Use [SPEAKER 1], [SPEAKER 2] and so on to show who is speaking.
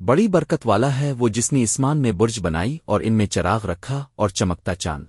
[SPEAKER 1] بڑی برکت والا ہے وہ جس نے اسمان میں برج بنائی اور ان میں چراغ رکھا اور چمکتا چاند۔